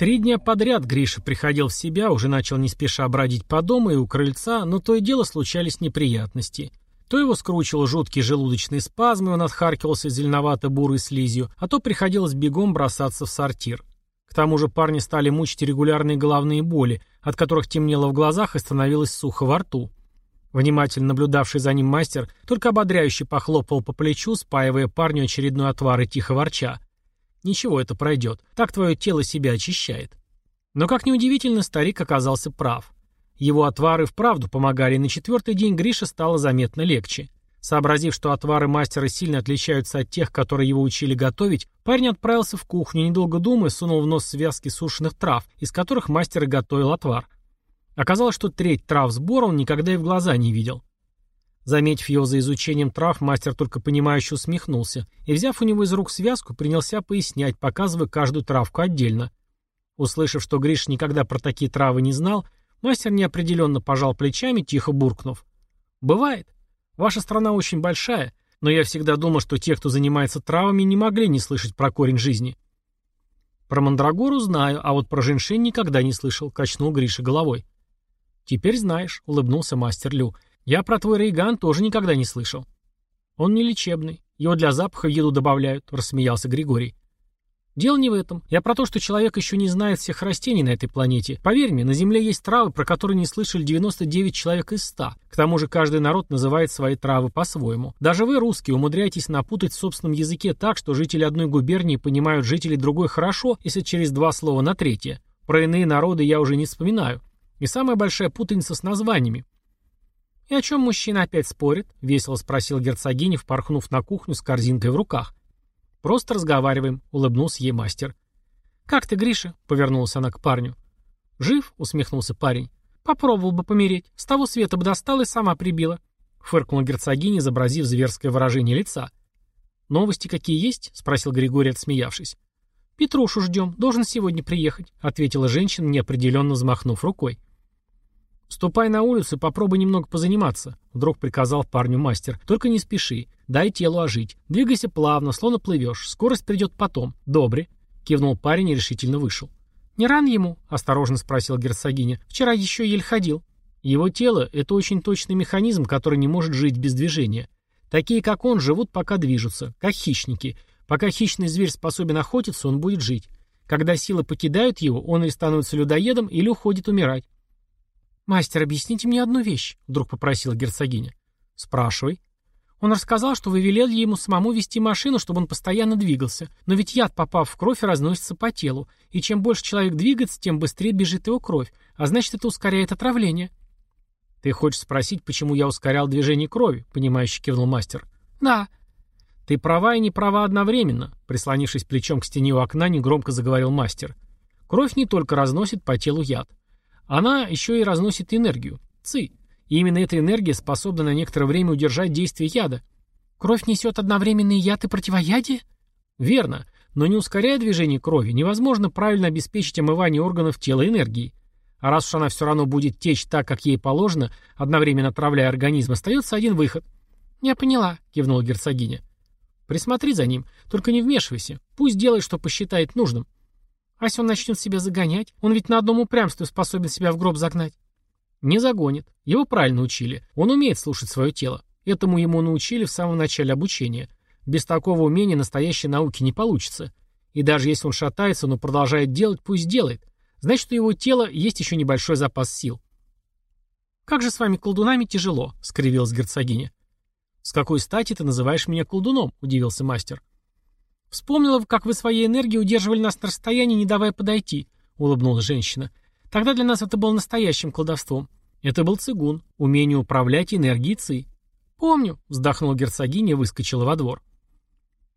Три дня подряд Гриша приходил в себя, уже начал не спеша бродить по дому и у крыльца, но то и дело случались неприятности. То его скручивал жуткий желудочный спазм, и он отхаркивался зеленовато-бурой слизью, а то приходилось бегом бросаться в сортир. К тому же парни стали мучить регулярные головные боли, от которых темнело в глазах и становилось сухо во рту. Внимательно наблюдавший за ним мастер только ободряюще похлопал по плечу, спаивая парню очередной отвар и тихо ворча. Ничего, это пройдет. Так твое тело себя очищает. Но, как неудивительно, старик оказался прав. Его отвары вправду помогали, и на четвертый день Грише стало заметно легче. Сообразив, что отвары мастера сильно отличаются от тех, которые его учили готовить, парень отправился в кухню, недолго думая, сунул в нос связки сушеных трав, из которых мастер и готовил отвар. Оказалось, что треть трав сбора он никогда и в глаза не видел. Заметив его за изучением трав, мастер только понимающе усмехнулся и, взяв у него из рук связку, принялся пояснять, показывая каждую травку отдельно. Услышав, что Гриш никогда про такие травы не знал, мастер неопределенно пожал плечами, тихо буркнув. «Бывает. Ваша страна очень большая, но я всегда думал, что те, кто занимается травами, не могли не слышать про корень жизни». «Про мандрагору знаю, а вот про женьшень никогда не слышал», — качнул Гриша головой. «Теперь знаешь», — улыбнулся мастер Лю. Я про твой рейган тоже никогда не слышал. Он не лечебный. Его для запаха в еду добавляют, рассмеялся Григорий. Дело не в этом. Я про то, что человек еще не знает всех растений на этой планете. Поверь мне, на Земле есть травы, про которые не слышали 99 человек из 100. К тому же каждый народ называет свои травы по-своему. Даже вы, русские, умудряетесь напутать в собственном языке так, что жители одной губернии понимают жителей другой хорошо, если через два слова на третье. Про иные народы я уже не вспоминаю. И самая большая путаница с названиями. «И о чем мужчина опять спорит?» — весело спросил герцогиня, впорхнув на кухню с корзинкой в руках. «Просто разговариваем», — улыбнулся ей мастер. «Как ты, Гриша?» — повернулась она к парню. «Жив?» — усмехнулся парень. «Попробовал бы помереть. С того света бы достал и сама прибила», — фыркнула герцогиня, изобразив зверское выражение лица. «Новости какие есть?» — спросил Григорий, отсмеявшись. «Петрушу ждем. Должен сегодня приехать», — ответила женщина, неопределенно взмахнув рукой. «Ступай на улицу и попробуй немного позаниматься», — вдруг приказал парню мастер. «Только не спеши. Дай телу ожить. Двигайся плавно, словно плывешь. Скорость придет потом. Добре», — кивнул парень и решительно вышел. «Не ран ему?» — осторожно спросил герцогиня. «Вчера еще еле ходил». Его тело — это очень точный механизм, который не может жить без движения. Такие, как он, живут, пока движутся, как хищники. Пока хищный зверь способен охотиться, он будет жить. Когда силы покидают его, он или становится людоедом, или уходит умирать. «Мастер, объясните мне одну вещь», — вдруг попросила герцогиня. «Спрашивай». Он рассказал, что вы велели ему самому вести машину, чтобы он постоянно двигался. Но ведь яд, попав в кровь, разносится по телу. И чем больше человек двигается, тем быстрее бежит его кровь. А значит, это ускоряет отравление. «Ты хочешь спросить, почему я ускорял движение крови?» — понимающе кивнул мастер. «Да». «Ты права и не права одновременно», — прислонившись плечом к стене у окна, негромко заговорил мастер. «Кровь не только разносит по телу яд. Она еще и разносит энергию, ци. И именно эта энергия способна на некоторое время удержать действие яда. Кровь несет одновременный яд и противоядие? Верно. Но не ускоряя движение крови, невозможно правильно обеспечить омывание органов тела энергией. А раз уж она все равно будет течь так, как ей положено, одновременно отравляя организм, остается один выход. «Я поняла», — кивнула герцогиня. «Присмотри за ним, только не вмешивайся. Пусть делает, что посчитает нужным». А если он начнет себя загонять? Он ведь на одном упрямстве способен себя в гроб загнать. Не загонит. Его правильно учили. Он умеет слушать свое тело. Этому ему научили в самом начале обучения. Без такого умения настоящей науки не получится. И даже если он шатается, но продолжает делать, пусть делает. Значит, у его тела есть еще небольшой запас сил. «Как же с вами колдунами тяжело», — скривилась герцогиня. «С какой стати ты называешь меня колдуном?» — удивился мастер. «Вспомнила, как вы своей энергией удерживали нас на расстоянии, не давая подойти», — улыбнулась женщина. «Тогда для нас это было настоящим колдовством. Это был цигун, умение управлять энергией ци». «Помню», — вздохнула герцогиня и выскочила во двор.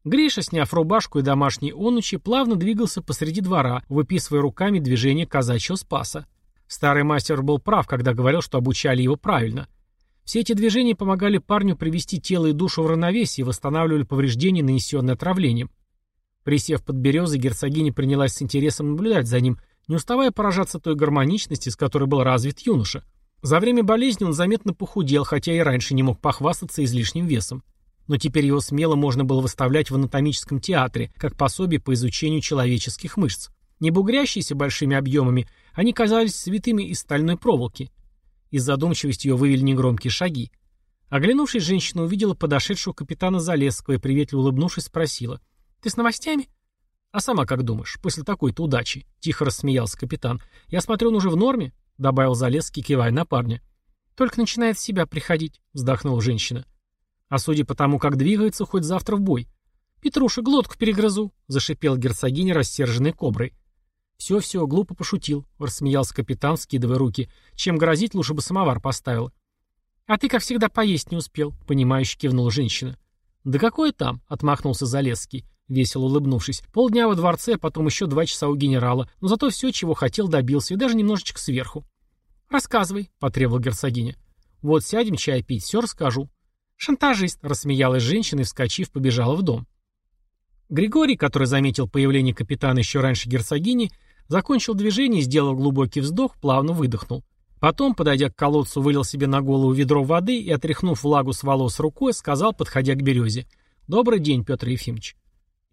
Гриша, сняв рубашку и домашние онучи, плавно двигался посреди двора, выписывая руками движение казачьего спаса. Старый мастер был прав, когда говорил, что обучали его правильно. Все эти движения помогали парню привести тело и душу в равновесие и восстанавливали повреждения, нанесенные отравлением. Присев под березой, герцогиня принялась с интересом наблюдать за ним, не уставая поражаться той гармоничности, с которой был развит юноша. За время болезни он заметно похудел, хотя и раньше не мог похвастаться излишним весом. Но теперь его смело можно было выставлять в анатомическом театре, как пособие по изучению человеческих мышц. Не бугрящиеся большими объемами, они казались святыми из стальной проволоки. Из задумчивости ее вывели негромкие шаги. Оглянувшись, женщина увидела подошедшего капитана Залесского и, приветливо улыбнувшись, спросила. «Ты с новостями?» «А сама как думаешь, после такой-то удачи?» — тихо рассмеялся капитан. «Я смотрю, он уже в норме?» — добавил Залесский, кивая на парня. «Только начинает в себя приходить», — вздохнула женщина. «А судя по тому, как двигается, хоть завтра в бой». «Петруша, глотку перегрызу», — зашипел герцогиня, рассерженной коброй. «Все-все, глупо пошутил», — рассмеялся капитан, скидывая руки. «Чем грозить, лучше бы самовар поставила». «А ты, как всегда, поесть не успел», — понимающе кивнула женщина. «Да какое там?» — отмахнулся Залесский, весело улыбнувшись. «Полдня во дворце, потом еще два часа у генерала. Но зато все, чего хотел, добился, и даже немножечко сверху». «Рассказывай», — потребовала герцогиня. «Вот сядем чай пить, все расскажу». «Шантажист», — рассмеялась женщина и, вскочив, побежала в дом. Григорий, который заметил появление капитана еще раньше герцогини, закончил движение, сделал глубокий вздох, плавно выдохнул. Потом, подойдя к колодцу, вылил себе на голову ведро воды и, отряхнув влагу с волос рукой, сказал, подходя к березе, «Добрый день, Петр Ефимович».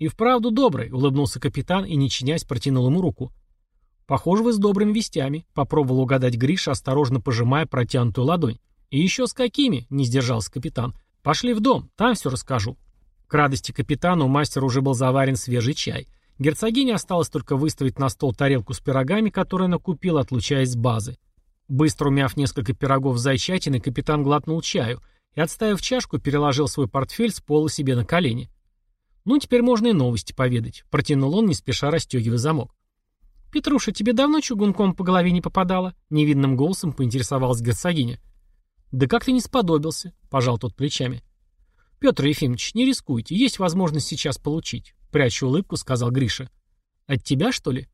«И вправду добрый», — улыбнулся капитан и, не чинясь, протянул ему руку. «Похоже, вы с добрыми вестями», — попробовал угадать Гриша, осторожно пожимая протянутую ладонь. «И еще с какими?» — не сдержался капитан. «Пошли в дом, там все расскажу». К радости капитана у мастера уже был заварен свежий чай. Герцогине осталось только выставить на стол тарелку с пирогами, которые она купила, отлучаясь с базы. Быстро умяв несколько пирогов с зайчатиной, капитан глотнул чаю и, отставив чашку, переложил свой портфель с пола себе на колени. «Ну, теперь можно и новости поведать», — протянул он, не спеша расстегивая замок. «Петруша, тебе давно чугунком по голове не попадало?» — невинным голосом поинтересовалась герцогиня. «Да как ты не сподобился?» — пожал тот плечами. «Петр Ефимович, не рискуйте, есть возможность сейчас получить», — пряча улыбку, сказал Гриша. «От тебя, что ли?»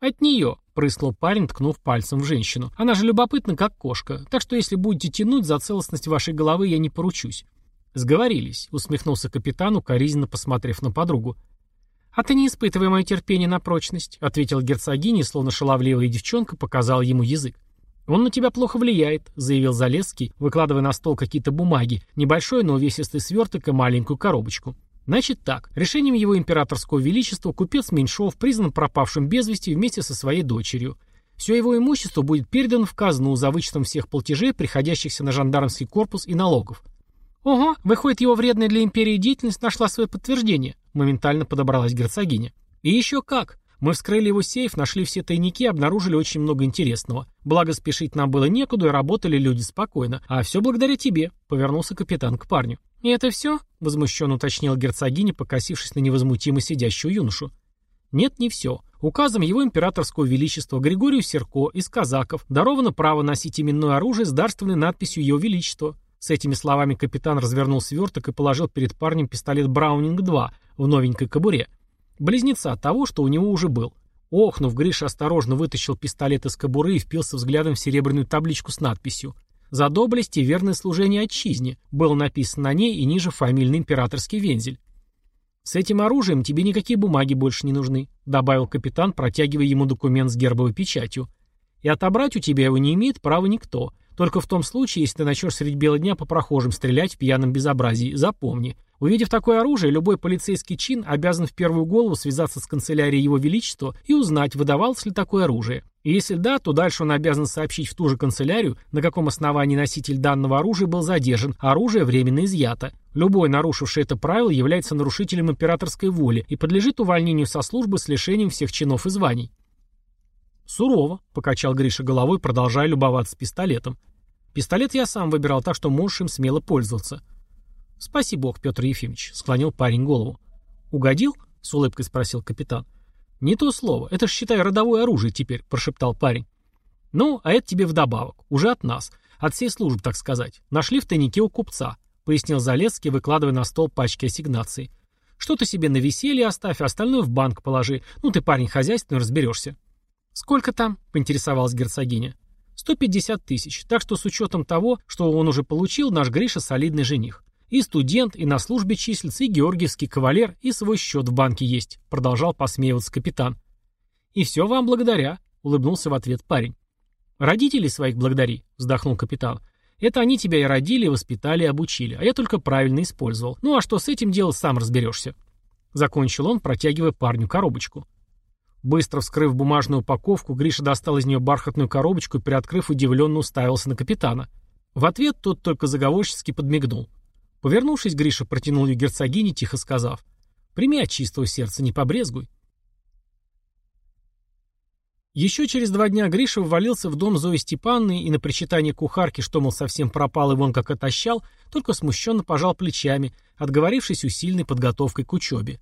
«От нее», — прыснул парень, ткнув пальцем в женщину. «Она же любопытна, как кошка, так что если будете тянуть, за целостность вашей головы я не поручусь». «Сговорились», — усмехнулся капитан, укоризненно посмотрев на подругу. «А ты не испытывай мое терпение на прочность», — ответил герцогиня, словно шаловливая девчонка показал ему язык. «Он на тебя плохо влияет», — заявил Залесский, выкладывая на стол какие-то бумаги, небольшой, но увесистый сверток и маленькую коробочку. Значит так, решением его императорского величества купец Меньшов признан пропавшим без вести вместе со своей дочерью. Все его имущество будет передано в казну за вычетом всех платежей, приходящихся на жандармский корпус и налогов. «Ого, выходит, его вредная для империи деятельность нашла свое подтверждение», моментально подобралась герцогиня. «И еще как! Мы вскрыли его сейф, нашли все тайники обнаружили очень много интересного. Благо спешить нам было некуда, и работали люди спокойно. А все благодаря тебе», — повернулся капитан к парню. «И это все?» — возмущенно уточнил герцогиня, покосившись на невозмутимо сидящую юношу. «Нет, не все. Указом его императорского величества Григорию Серко из казаков даровано право носить именное оружие с дарственной надписью «Его Величество». С этими словами капитан развернул сверток и положил перед парнем пистолет «Браунинг-2» в новенькой кобуре. Близнеца того, что у него уже был. Охнув, Гриша осторожно вытащил пистолет из кобуры и впился взглядом в серебряную табличку с надписью «За доблесть и верное служение отчизне» было написано на ней и ниже фамильный императорский вензель. «С этим оружием тебе никакие бумаги больше не нужны», добавил капитан, протягивая ему документ с гербовой печатью. «И отобрать у тебя его не имеет права никто. Только в том случае, если ты начнешь средь бела дня по прохожим стрелять в пьяном безобразии. Запомни. Увидев такое оружие, любой полицейский чин обязан в первую голову связаться с канцелярией Его Величества и узнать, выдавалось ли такое оружие. И если да, то дальше он обязан сообщить в ту же канцелярию, на каком основании носитель данного оружия был задержан, оружие временно изъято. Любой, нарушивший это правило, является нарушителем императорской воли и подлежит увольнению со службы с лишением всех чинов и званий. «Сурово», — покачал Гриша головой, продолжая любоваться пистолетом. «Пистолет я сам выбирал, так что можешь им смело пользоваться». «Спаси бог, Петр Ефимович», — склонил парень голову. «Угодил?» — с улыбкой спросил капитан. «Не то слово. Это ж, считай, родовое оружие теперь», — прошептал парень. «Ну, а это тебе вдобавок. Уже от нас. От всей службы, так сказать. Нашли в тайнике у купца», — пояснил Залецкий, выкладывая на стол пачки ассигнаций. «Что ты себе на веселье оставь, а остальное в банк положи. Ну, ты парень хозяйственный, разберешься». «Сколько там?» — поинтересовалась герцогиня. «Сто пятьдесят тысяч. Так что с учетом того, что он уже получил, наш Гриша солидный жених. И студент, и на службе числится, и георгиевский кавалер, и свой счет в банке есть», — продолжал посмеиваться капитан. «И все вам благодаря», — улыбнулся в ответ парень. «Родителей своих благодари», — вздохнул капитан. «Это они тебя и родили, и воспитали, и обучили, а я только правильно использовал. Ну а что с этим делать, сам разберешься». Закончил он, протягивая парню коробочку. Быстро вскрыв бумажную упаковку, Гриша достал из нее бархатную коробочку и, приоткрыв, удивленно уставился на капитана. В ответ тот только заговорчески подмигнул. Повернувшись, Гриша протянул ее герцогине, тихо сказав, «Прими от чистого сердца, не побрезгуй». Еще через два дня Гриша ввалился в дом Зои Степанны и на причитание кухарки, что, мол, совсем пропал и вон как отощал, только смущенно пожал плечами, отговорившись усиленной подготовкой к учебе.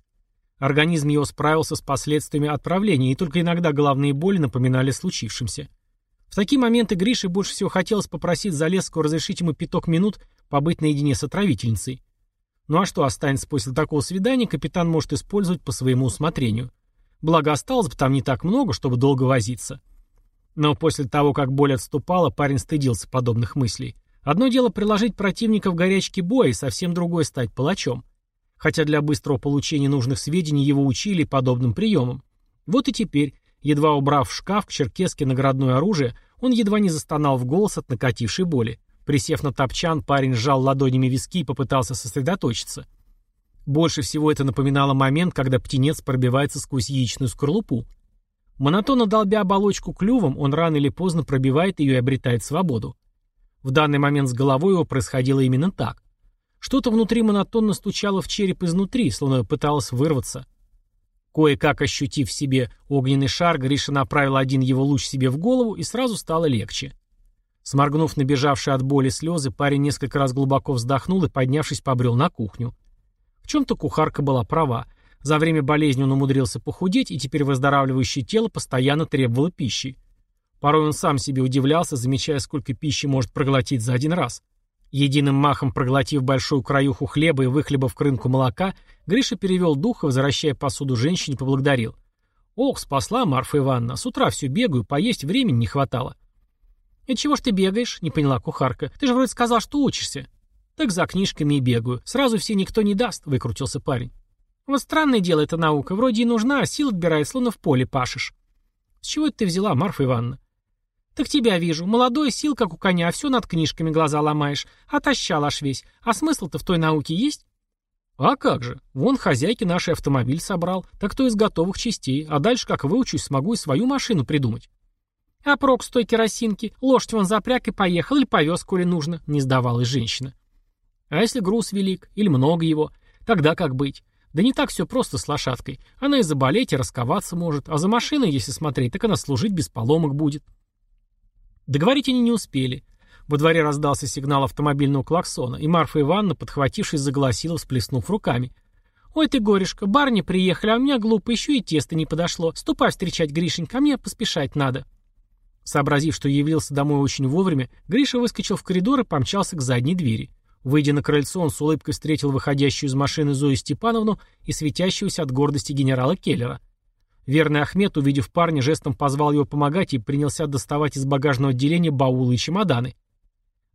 Организм его справился с последствиями отправления, и только иногда головные боли напоминали случившимся. В такие моменты Грише больше всего хотелось попросить Залесского разрешить ему пяток минут побыть наедине с отравительницей. Ну а что останется после такого свидания, капитан может использовать по своему усмотрению. Благо осталось бы там не так много, чтобы долго возиться. Но после того, как боль отступала, парень стыдился подобных мыслей. Одно дело приложить противника в горячке боя, и совсем другое стать палачом. Хотя для быстрого получения нужных сведений его учили подобным приемам. Вот и теперь, едва убрав в шкаф к черкеске наградное оружие, он едва не застонал в голос от накатившей боли. Присев на топчан, парень сжал ладонями виски и попытался сосредоточиться. Больше всего это напоминало момент, когда птенец пробивается сквозь яичную скорлупу. Монотонно долбя оболочку клювом, он рано или поздно пробивает ее и обретает свободу. В данный момент с головой его происходило именно так. Что-то внутри монотонно стучало в череп изнутри, словно пыталось вырваться. Кое-как ощутив в себе огненный шар, Гриша направил один его луч себе в голову, и сразу стало легче. Сморгнув набежавшие от боли слезы, парень несколько раз глубоко вздохнул и, поднявшись, побрел на кухню. В чем-то кухарка была права. За время болезни он умудрился похудеть, и теперь выздоравливающее тело постоянно требовало пищи. Порой он сам себе удивлялся, замечая, сколько пищи может проглотить за один раз. Единым махом проглотив большую краюху хлеба и выхлебав крынку молока, Гриша перевел дух и, возвращая посуду женщине, поблагодарил. «Ох, спасла Марфа Ивановна, с утра все бегаю, поесть времени не хватало». «И чего ж ты бегаешь?» — не поняла кухарка. «Ты же вроде сказал, что учишься». «Так за книжками и бегаю. Сразу все никто не даст», — выкрутился парень. «Вот странное дело эта наука. Вроде и нужна, а сил отбирает, словно в поле пашешь». «С чего это ты взяла, Марфа Ивановна?» «Так тебя вижу. Молодой, сил, как у коня, а все над книжками глаза ломаешь. Отощал аж весь. А смысл-то в той науке есть?» «А как же? Вон хозяйки наш автомобиль собрал. Так то из готовых частей. А дальше, как выучусь, смогу и свою машину придумать». «А прок с той керосинки? Лошадь вон запряг и поехал, или повез, коли нужно», — не сдавалась женщина. «А если груз велик? Или много его? Тогда как быть? Да не так все просто с лошадкой. Она и заболеть, и расковаться может. А за машиной, если смотреть, так она служить без поломок будет». Договорить они не успели. Во дворе раздался сигнал автомобильного клаксона, и Марфа Ивановна, подхватившись, заголосила, всплеснув руками. «Ой ты, горешка, барни приехали, а у меня глупо еще и тесто не подошло. Ступай встречать Гришенька, а мне поспешать надо». Сообразив, что явился домой очень вовремя, Гриша выскочил в коридор и помчался к задней двери. Выйдя на крыльцо, он с улыбкой встретил выходящую из машины Зою Степановну и светящегося от гордости генерала Келлера. Верный Ахмед, увидев парня, жестом позвал его помогать и принялся доставать из багажного отделения баулы и чемоданы.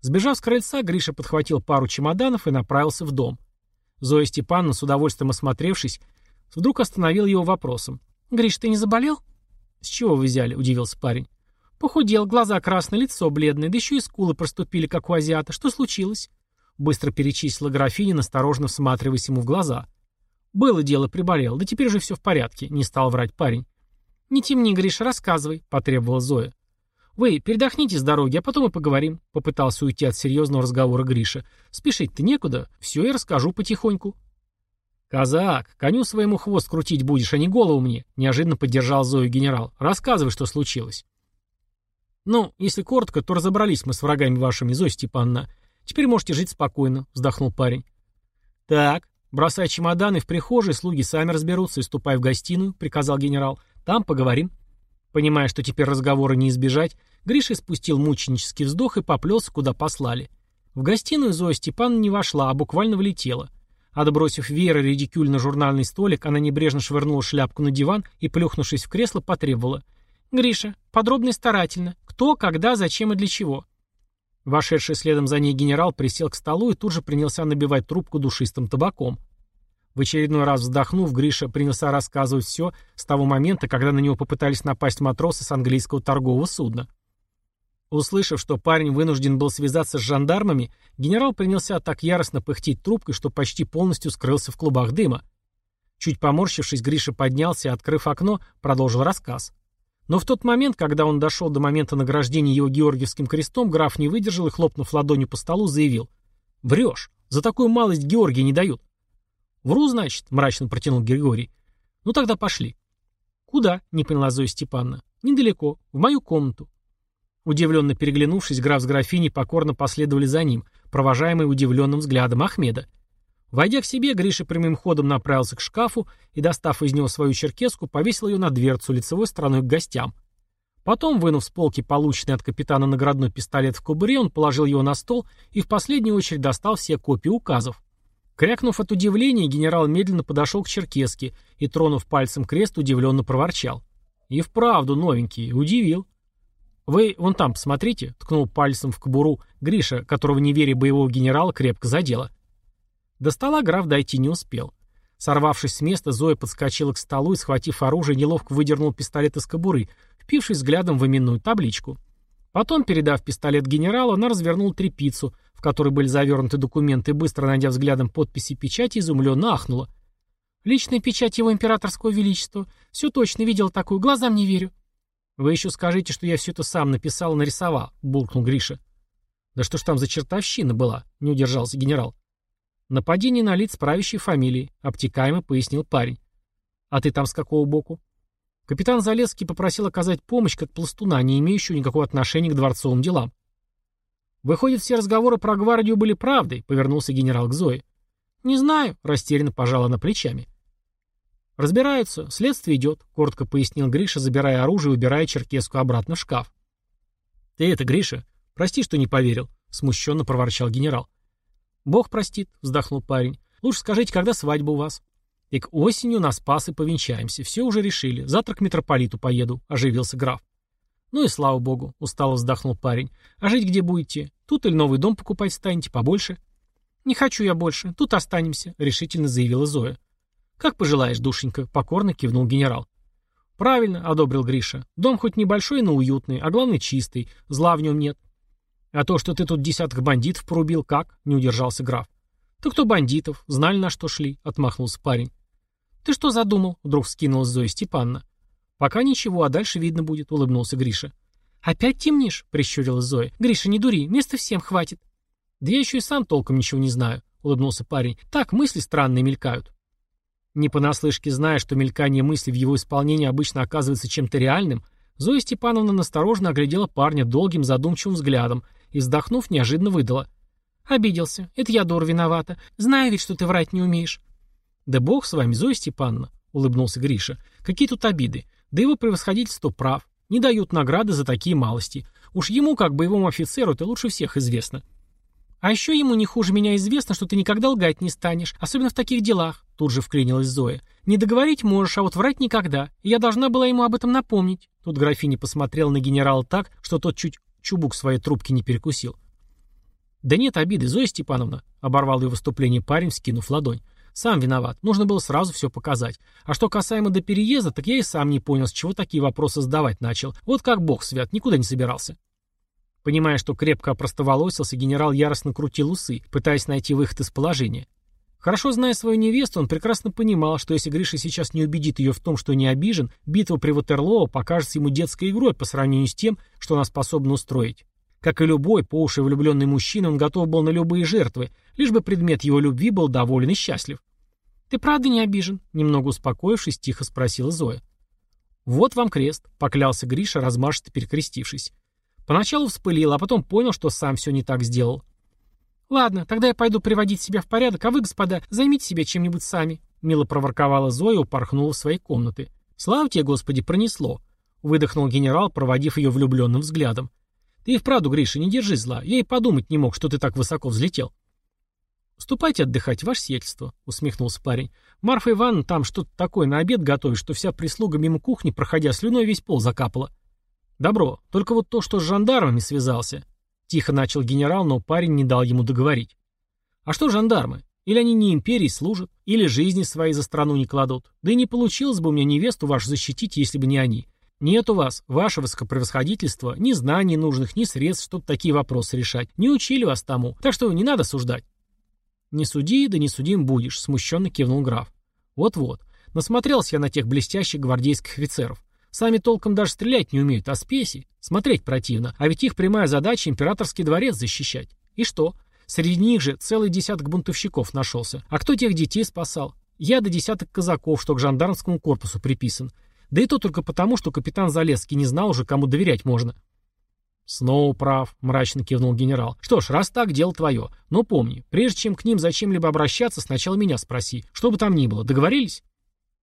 Сбежав с крыльца, Гриша подхватил пару чемоданов и направился в дом. Зоя Степановна, с удовольствием осмотревшись, вдруг остановил его вопросом. «Гриш, ты не заболел?» «С чего вы взяли?» – удивился парень. Похудел, глаза красные, лицо бледное, да еще и скулы проступили, как у азиата. Что случилось? Быстро перечислила графиня, насторожно всматриваясь ему в глаза. Было дело, приболел. Да теперь же все в порядке, не стал врать парень. Не темни, Гриша, рассказывай, потребовала Зоя. Вы передохните с дороги, а потом и поговорим, попытался уйти от серьезного разговора Гриша. Спешить-то некуда, все я расскажу потихоньку. «Казак, коню своему хвост крутить будешь, а не голову мне», — неожиданно поддержал Зою генерал. «Рассказывай, что случилось». «Ну, если коротко, то разобрались мы с врагами вашими, Зоя Степановна. Теперь можете жить спокойно», — вздохнул парень. «Так, бросай чемоданы в прихожей, слуги сами разберутся и ступай в гостиную», — приказал генерал. «Там поговорим». Понимая, что теперь разговора не избежать, Гриша спустил мученический вздох и поплелся, куда послали. В гостиную Зоя Степановна не вошла, а буквально влетела. Отбросив веер и редикюль на журнальный столик, она небрежно швырнула шляпку на диван и, плюхнувшись в кресло, потребовала. «Гриша, подробно и старательно. Кто, когда, зачем и для чего. Вошедший следом за ней генерал присел к столу и тут же принялся набивать трубку душистым табаком. В очередной раз вздохнув, Гриша принялся рассказывать все с того момента, когда на него попытались напасть матросы с английского торгового судна. Услышав, что парень вынужден был связаться с жандармами, генерал принялся так яростно пыхтеть трубкой, что почти полностью скрылся в клубах дыма. Чуть поморщившись, Гриша поднялся и, открыв окно, продолжил рассказ. Но в тот момент, когда он дошел до момента награждения его Георгиевским крестом, граф не выдержал и, хлопнув ладонью по столу, заявил. «Врешь! За такую малость Георгия не дают!» «Вру, значит», — мрачно протянул Григорий. «Ну тогда пошли». «Куда?» — не поняла Зоя Степановна. «Недалеко. В мою комнату». Удивленно переглянувшись, граф с графиней покорно последовали за ним, провожаемые удивленным взглядом Ахмеда. Войдя к себе, Гриша прямым ходом направился к шкафу и, достав из него свою черкеску, повесил ее на дверцу лицевой стороной к гостям. Потом, вынув с полки полученный от капитана наградной пистолет в кобуре, он положил его на стол и в последнюю очередь достал все копии указов. Крякнув от удивления, генерал медленно подошел к черкеске и, тронув пальцем крест, удивленно проворчал. «И вправду новенький, удивил». «Вы вон там посмотрите», — ткнул пальцем в кобуру Гриша, которого неверие боевого генерала крепко задело. До стола граф дойти не успел. Сорвавшись с места, Зоя подскочила к столу и, схватив оружие, неловко выдернул пистолет из кобуры, впившись взглядом в именную табличку. Потом, передав пистолет генералу, она развернула трепицу, в которой были завернуты документы, быстро найдя взглядом подписи и печати, изумленно ахнула. «Личная печать его императорского величества. Все точно видел такую, глазам не верю». «Вы еще скажите, что я все это сам написал и нарисовал», — буркнул Гриша. «Да что ж там за чертовщина была?» — не удержался генерал. «Нападение на лиц правящей фамилии», — обтекаемо пояснил парень. «А ты там с какого боку?» Капитан Залесский попросил оказать помощь как пластуна, не имеющую никакого отношения к дворцовым делам. «Выходит, все разговоры про гвардию были правдой», — повернулся генерал к Зое. «Не знаю», — растерянно пожала на плечами. «Разбираются, следствие идет», — коротко пояснил Гриша, забирая оружие и убирая черкеску обратно в шкаф. «Ты это, Гриша, прости, что не поверил», — смущенно проворчал генерал. «Бог простит», — вздохнул парень. «Лучше скажите, когда свадьба у вас?» «И к осенью на Спас и повенчаемся. Все уже решили. Завтра к митрополиту поеду», — оживился граф. «Ну и слава богу», — устало вздохнул парень. «А жить где будете? Тут или новый дом покупать станете побольше?» «Не хочу я больше. Тут останемся», — решительно заявила Зоя. «Как пожелаешь, душенька», — покорно кивнул генерал. «Правильно», — одобрил Гриша. «Дом хоть небольшой, но уютный, а главное чистый. Зла в нем нет». «А то, что ты тут десяток бандитов порубил, как?» — не удержался граф. «Так кто бандитов? Знали, на что шли», — отмахнулся парень. «Ты что задумал?» — вдруг вскинулась Зоя Степановна. «Пока ничего, а дальше видно будет», — улыбнулся Гриша. «Опять темнишь?» — прищурилась Зоя. «Гриша, не дури, места всем хватит». «Да я еще и сам толком ничего не знаю», — улыбнулся парень. «Так, мысли странные мелькают». Не понаслышке зная, что мелькание мыслей в его исполнении обычно оказывается чем-то реальным, Зоя Степановна насторожно оглядела парня долгим задумчивым взглядом и, вздохнув, неожиданно выдала. «Обиделся. Это я, дур, виновата. Знаю ведь, что ты врать не умеешь». «Да бог с вами, Зоя Степановна», — улыбнулся Гриша. «Какие тут обиды? Да его превосходительство прав. Не дают награды за такие малости. Уж ему, как боевому офицеру, это лучше всех известно». «А еще ему не хуже меня известно, что ты никогда лгать не станешь, особенно в таких делах», — тут же вклинилась Зоя. «Не договорить можешь, а вот врать никогда. Я должна была ему об этом напомнить». Тут графиня посмотрела на генерала так, что тот чуть чубук своей трубки не перекусил. «Да нет обиды, Зоя Степановна», — оборвал ее выступление парень, скинув ладонь. «Сам виноват. Нужно было сразу все показать. А что касаемо до переезда, так я и сам не понял, с чего такие вопросы задавать начал. Вот как бог свят, никуда не собирался». Понимая, что крепко опростоволосился, генерал яростно крутил усы, пытаясь найти выход из положения. Хорошо зная свою невесту, он прекрасно понимал, что если Гриша сейчас не убедит ее в том, что не обижен, битва при Ватерлоо покажется ему детской игрой по сравнению с тем, что она способна устроить. Как и любой по уши влюбленный мужчина, он готов был на любые жертвы, лишь бы предмет его любви был доволен и счастлив. «Ты правда не обижен?» — немного успокоившись, тихо спросила Зоя. «Вот вам крест», — поклялся Гриша, размашисто перекрестившись. Поначалу вспылил, а потом понял, что сам все не так сделал. «Ладно, тогда я пойду приводить себя в порядок, а вы, господа, займите себя чем-нибудь сами», — мило проворковала Зоя и упорхнула в свои комнаты. «Слава тебе, Господи, пронесло», — выдохнул генерал, проводив ее влюбленным взглядом. «Ты и вправду, Гриша, не держи зла. Я и подумать не мог, что ты так высоко взлетел». «Ступайте отдыхать, ваше сиятельство», — усмехнулся парень. «Марфа Ивановна там что-то такое на обед готовит, что вся прислуга мимо кухни, проходя слюной, весь пол закапала». «Добро. Только вот то, что с жандармами связался». Тихо начал генерал, но парень не дал ему договорить. «А что жандармы? Или они не империи служат, или жизни свои за страну не кладут. Да и не получилось бы меня невесту вашу защитить, если бы не они. Нет у вас, ваше высокопревосходительство, ни знаний нужных, ни средств, чтобы такие вопросы решать. Не учили вас тому, так что не надо суждать». «Не суди, да не судим будешь», — смущенно кивнул граф. «Вот-вот. Насмотрелся я на тех блестящих гвардейских офицеров. Сами толком даже стрелять не умеют, а спеси. Смотреть противно. А ведь их прямая задача императорский дворец защищать. И что? Среди них же целый десяток бунтовщиков нашелся. А кто тех детей спасал? Я до десяток казаков, что к жандармскому корпусу приписан. Да и то только потому, что капитан Залесский не знал уже, кому доверять можно. «Снова прав», — мрачно кивнул генерал. «Что ж, раз так, дело твое. Но помни, прежде чем к ним зачем-либо обращаться, сначала меня спроси. Что бы там ни было, договорились?»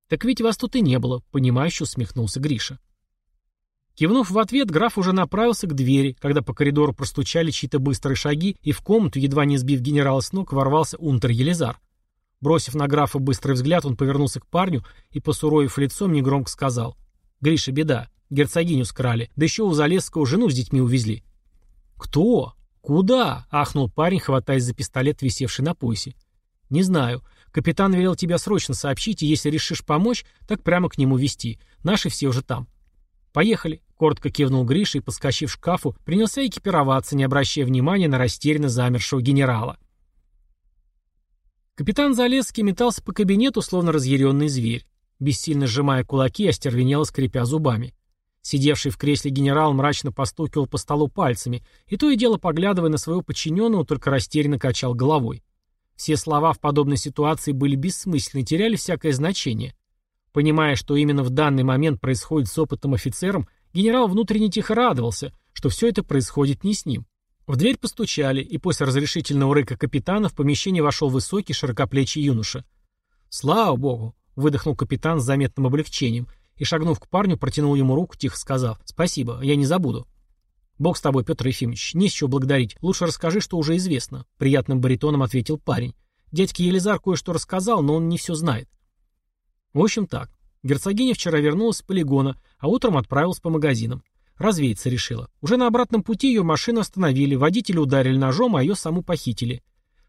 «Так ведь вас тут и не было», — понимающе усмехнулся Гриша. Кивнув в ответ, граф уже направился к двери, когда по коридору простучали чьи-то быстрые шаги, и в комнату, едва не сбив генерала с ног, ворвался унтер Елизар. Бросив на графа быстрый взгляд, он повернулся к парню и, посуровив лицом, негромко сказал. «Гриша, беда. Герцогиню скрали. Да еще у Залесского жену с детьми увезли». «Кто? Куда?» — ахнул парень, хватаясь за пистолет, висевший на поясе. «Не знаю. Капитан велел тебя срочно сообщить, и если решишь помочь, так прямо к нему вести. Наши все уже там». «Поехали», — коротко кивнул Гриша и, подскочив к шкафу, принялся экипироваться, не обращая внимания на растерянно замершего генерала. Капитан Залесский метался по кабинету, словно разъяренный зверь, бессильно сжимая кулаки, остервенело скрипя зубами. Сидевший в кресле генерал мрачно постукивал по столу пальцами, и то и дело, поглядывая на своего подчиненного, только растерянно качал головой. Все слова в подобной ситуации были бессмысленны, теряли всякое значение. Понимая, что именно в данный момент происходит с опытным офицером, генерал внутренне тихо радовался, что все это происходит не с ним. В дверь постучали, и после разрешительного рыка капитана в помещение вошел высокий широкоплечий юноша. «Слава богу!» — выдохнул капитан с заметным облегчением и, шагнув к парню, протянул ему руку, тихо сказав «Спасибо, я не забуду». «Бог с тобой, Петр Ефимович, не с чего благодарить. Лучше расскажи, что уже известно», — приятным баритоном ответил парень. «Дядьке Елизар кое-что рассказал, но он не все знает». В общем так. Герцогиня вчера вернулась с полигона, а утром отправилась по магазинам. Развеяться решила. Уже на обратном пути ее машину остановили, водители ударили ножом, а ее саму похитили.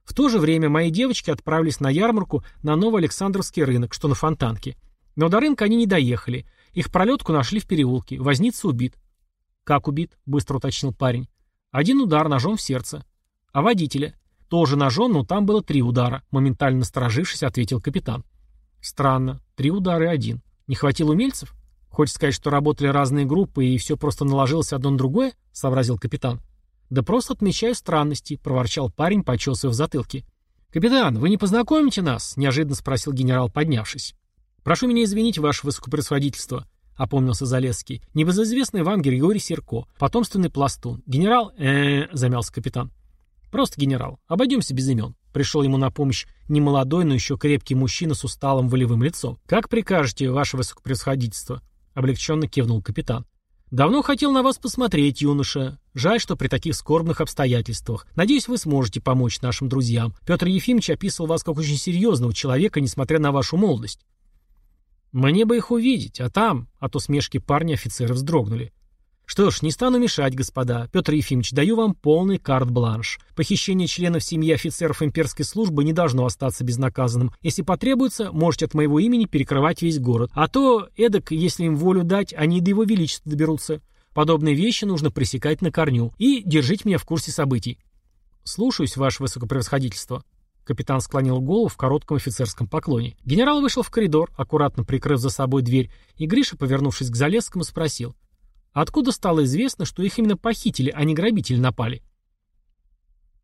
В то же время мои девочки отправились на ярмарку на Новоалександровский рынок, что на Фонтанке. Но до рынка они не доехали. Их пролетку нашли в переулке. Возница убит. «Как убит?» — быстро уточнил парень. «Один удар ножом в сердце. А водителя?» «Тоже ножом, но там было три удара», — моментально насторожившись, ответил капитан. Странно. Три удара и один. Не хватило умельцев? Хочешь сказать, что работали разные группы и все просто наложилось одно на другое? Сообразил капитан. Да просто отмечаю странности, проворчал парень, почесывая в затылке. «Капитан, вы не познакомите нас?» — неожиданно спросил генерал, поднявшись. «Прошу меня извинить, ваше высокопревосходительство», — опомнился Залесский. «Небезызвестный вам Григорий Серко, потомственный пластун. Генерал...» э замялся капитан. «Просто генерал. Обойдемся без имен». Пришел ему на помощь немолодой, но еще крепкий мужчина с усталым волевым лицом. «Как прикажете, ваше высокопревосходительство?» Облегченно кивнул капитан. «Давно хотел на вас посмотреть, юноша. Жаль, что при таких скорбных обстоятельствах. Надеюсь, вы сможете помочь нашим друзьям. Петр Ефимович описывал вас как очень серьезного человека, несмотря на вашу молодость». «Мне бы их увидеть, а там...» От усмешки парня офицеры вздрогнули. Что ж, не стану мешать, господа. Петр Ефимович, даю вам полный карт-бланш. Похищение членов семьи офицеров имперской службы не должно остаться безнаказанным. Если потребуется, можете от моего имени перекрывать весь город. А то, эдак, если им волю дать, они до его величества доберутся. Подобные вещи нужно пресекать на корню. И держите меня в курсе событий. Слушаюсь, ваше высокопревосходительство. Капитан склонил голову в коротком офицерском поклоне. Генерал вышел в коридор, аккуратно прикрыв за собой дверь, и Гриша, повернувшись к Залесскому, спросил. Откуда стало известно, что их именно похитили, а не грабители напали?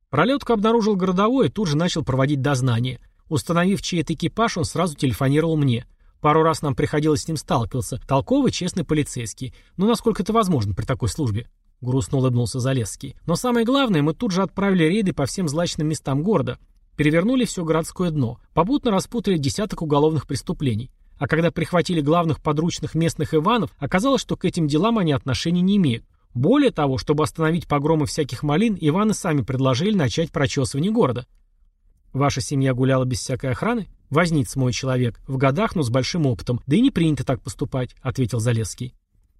Пролетку обнаружил городовой и тут же начал проводить дознание. Установив, чей это экипаж, он сразу телефонировал мне. Пару раз нам приходилось с ним сталкиваться. Толковый, честный полицейский. Ну, насколько это возможно при такой службе? Грустно улыбнулся Залесский. Но самое главное, мы тут же отправили рейды по всем злачным местам города. Перевернули все городское дно. Попутно распутали десяток уголовных преступлений. А когда прихватили главных подручных местных Иванов, оказалось, что к этим делам они отношения не имеют. Более того, чтобы остановить погромы всяких малин, Иваны сами предложили начать прочесывание города. Ваша семья гуляла без всякой охраны? Возниц мой человек, в годах, но с большим опытом. Да и не принято так поступать, ответил Залесский.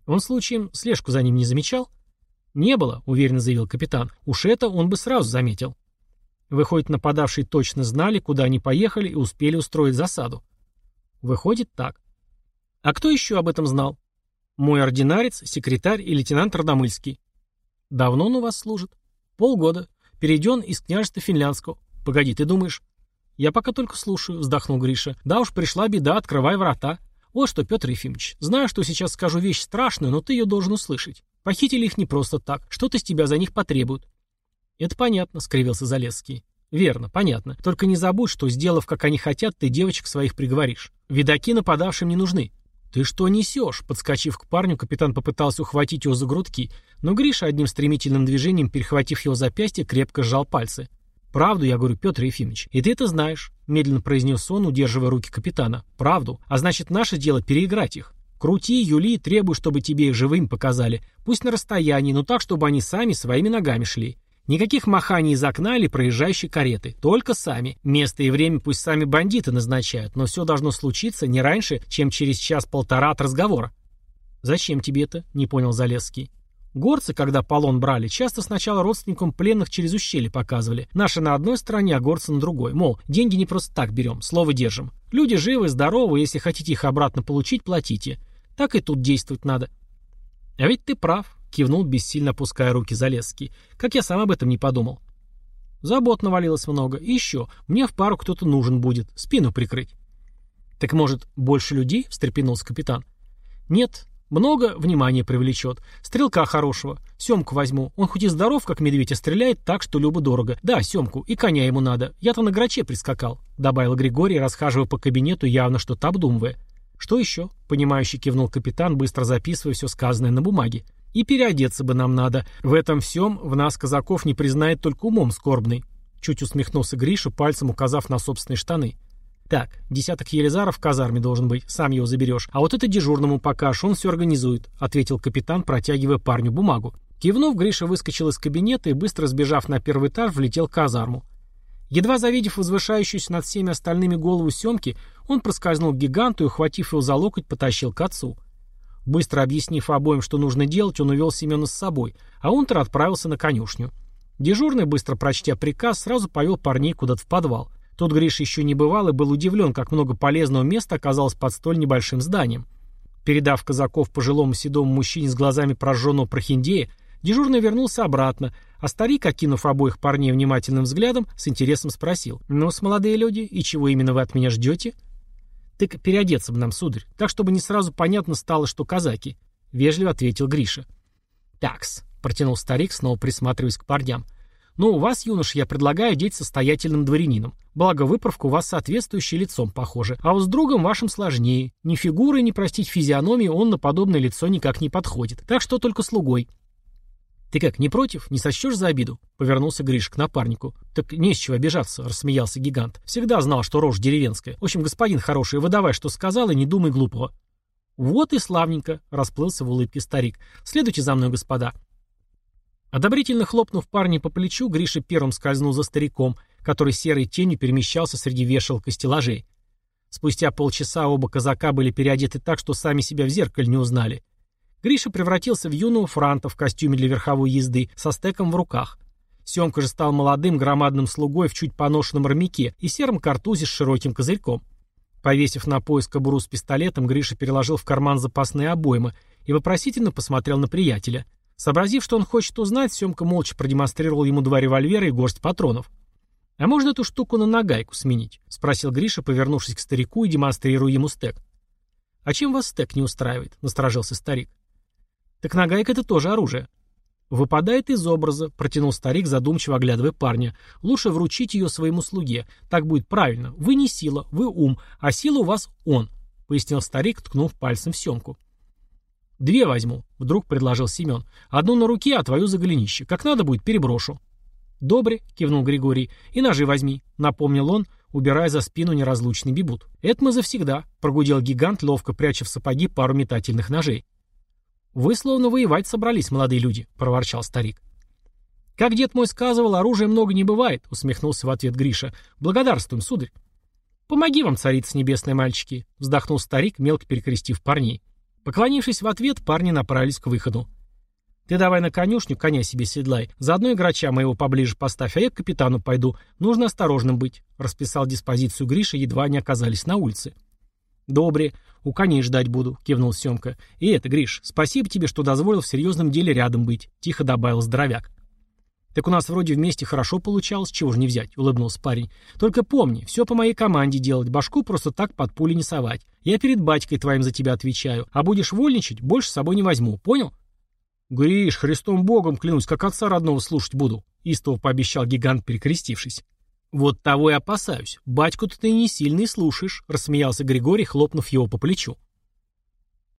Он случаем слежку за ним не замечал? Не было, уверенно заявил капитан. Уж это он бы сразу заметил. Выходит, нападавшие точно знали, куда они поехали и успели устроить засаду. Выходит так. А кто еще об этом знал? Мой ординарец, секретарь и лейтенант Радомыльский. Давно он у вас служит? Полгода. Перейден из княжества финляндского. Погоди, ты думаешь... «Я пока только слушаю», — вздохнул Гриша. «Да уж, пришла беда, открывай врата». «Вот что, Петр Ефимович, знаю, что сейчас скажу вещь страшную, но ты ее должен услышать. Похитили их не просто так, что-то с тебя за них потребуют». «Это понятно», — скривился Залесский. «Верно, понятно. Только не забудь, что, сделав, как они хотят, ты девочек своих приговоришь. Видаки нападавшим не нужны». «Ты что несешь?» Подскочив к парню, капитан попытался ухватить его за грудки, но Гриша одним стремительным движением, перехватив его запястье, крепко сжал пальцы. «Правду, я говорю, Петр Ефимович. И ты это знаешь», — медленно произнес он, удерживая руки капитана. «Правду. А значит, наше дело переиграть их. Крути, Юли, требуй, чтобы тебе их живыми показали. Пусть на расстоянии, но так, чтобы они сами своими ногами шли. Никаких маханий из окна или проезжающей кареты. Только сами. Место и время пусть сами бандиты назначают, но все должно случиться не раньше, чем через час-полтора от разговора». «Зачем тебе это?» — не понял Залесский. Горцы, когда полон брали, часто сначала родственникам пленных через ущелье показывали. Наши на одной стороне, а горцы на другой. Мол, деньги не просто так берем, слово держим. Люди живы, здоровы, если хотите их обратно получить, платите. Так и тут действовать надо. А ведь ты прав, кивнул, бессильно опуская руки Залесский. Как я сам об этом не подумал. Забот навалилось много. И еще, мне в пару кто-то нужен будет, спину прикрыть. Так может, больше людей? встрепенулся капитан. Нет, много внимания привлечет. Стрелка хорошего. Семку возьму. Он хоть и здоров, как медведь, а стреляет так, что любо-дорого. Да, Семку. И коня ему надо. Я-то на граче прискакал», — добавил Григорий, расхаживая по кабинету, явно что-то обдумывая. «Что еще?» — понимающе кивнул капитан, быстро записывая все сказанное на бумаге. «И переодеться бы нам надо. В этом всем в нас казаков не признает только умом скорбный». Чуть усмехнулся Гриша, пальцем указав на собственные штаны. «Так, десяток Елизаров в казарме должен быть, сам его заберешь. А вот это дежурному покажешь, он все организует», — ответил капитан, протягивая парню бумагу. Кивнув, Гриша выскочил из кабинета и, быстро сбежав на первый этаж, влетел в казарму. Едва завидев возвышающуюся над всеми остальными голову Семки, он проскользнул к гиганту и, ухватив его за локоть, потащил к отцу. Быстро объяснив обоим, что нужно делать, он увел Семена с собой, а Унтер отправился на конюшню. Дежурный, быстро прочтя приказ, сразу повел парней куда-то в подвал. Тут Гриш еще не бывал и был удивлен, как много полезного места оказалось под столь небольшим зданием. Передав казаков пожилому седому мужчине с глазами прожженного прохиндея, дежурный вернулся обратно, а старик, окинув обоих парней внимательным взглядом, с интересом спросил. «Ну, с молодые люди, и чего именно вы от меня ждете?» «Так переодеться бы нам, сударь, так, чтобы не сразу понятно стало, что казаки», — вежливо ответил Гриша. «Такс», — протянул старик, снова присматриваясь к парням. Но у вас, юноша, я предлагаю одеть состоятельным дворянином. Благо, выправка у вас соответствующая лицом похожа. А вот с другом вашим сложнее. Ни фигуры, ни, простить, физиономии он на подобное лицо никак не подходит. Так что только слугой. «Ты как, не против? Не сочтешь за обиду?» — повернулся Гриш к напарнику. «Так не с чего обижаться», — рассмеялся гигант. «Всегда знал, что рожь деревенская. В общем, господин хороший, выдавай, что сказал, и не думай глупого». «Вот и славненько», — расплылся в улыбке старик. «Следуйте за мной, господа. Одобрительно хлопнув парня по плечу, Гриша первым скользнул за стариком, который серой тенью перемещался среди вешалок и стеллажей. Спустя полчаса оба казака были переодеты так, что сами себя в зеркале не узнали. Гриша превратился в юного франта в костюме для верховой езды, со стеком в руках. Семка же стал молодым громадным слугой в чуть поношенном армяке и сером картузе с широким козырьком. Повесив на пояс кобуру с пистолетом, Гриша переложил в карман запасные обоймы и вопросительно посмотрел на приятеля – Сообразив, что он хочет узнать, Семка молча продемонстрировал ему два револьвера и горсть патронов. «А можно эту штуку на нагайку сменить?» — спросил Гриша, повернувшись к старику и демонстрируя ему стек. «А чем вас стек не устраивает?» — насторожился старик. «Так нагайка — это тоже оружие». «Выпадает из образа», — протянул старик, задумчиво оглядывая парня. «Лучше вручить ее своему слуге. Так будет правильно. Вы не сила, вы ум, а сила у вас он», — пояснил старик, ткнув пальцем в Семку. «Две возьму», — вдруг предложил Семен. «Одну на руке, а твою за голенище. Как надо будет, переброшу». «Добре», — кивнул Григорий. «И ножи возьми», — напомнил он, убирая за спину неразлучный бибут. «Это мы завсегда», — прогудел гигант, ловко пряча в сапоги пару метательных ножей. «Вы словно воевать собрались, молодые люди», — проворчал старик. «Как дед мой сказывал, оружия много не бывает», — усмехнулся в ответ Гриша. «Благодарствуем, сударь». «Помоги вам, царица небесная, мальчики», — вздохнул старик, мелко перекрестив парней. Поклонившись в ответ, парни направились к выходу. «Ты давай на конюшню, коня себе седлай. Заодно и грача моего поближе поставь, а я к капитану пойду. Нужно осторожным быть», — расписал диспозицию Гриша, едва они оказались на улице. «Добре. У коней ждать буду», — кивнул Семка. «И это, Гриш, спасибо тебе, что дозволил в серьезном деле рядом быть», — тихо добавил здоровяк. Так у нас вроде вместе хорошо получалось, чего же не взять, улыбнулся парень. Только помни, все по моей команде делать, башку просто так под пули не совать. Я перед батькой твоим за тебя отвечаю, а будешь вольничать, больше с собой не возьму, понял? Гриш, Христом Богом клянусь, как отца родного слушать буду, истово пообещал гигант, перекрестившись. Вот того и опасаюсь. Батьку-то ты не сильно и слушаешь, рассмеялся Григорий, хлопнув его по плечу.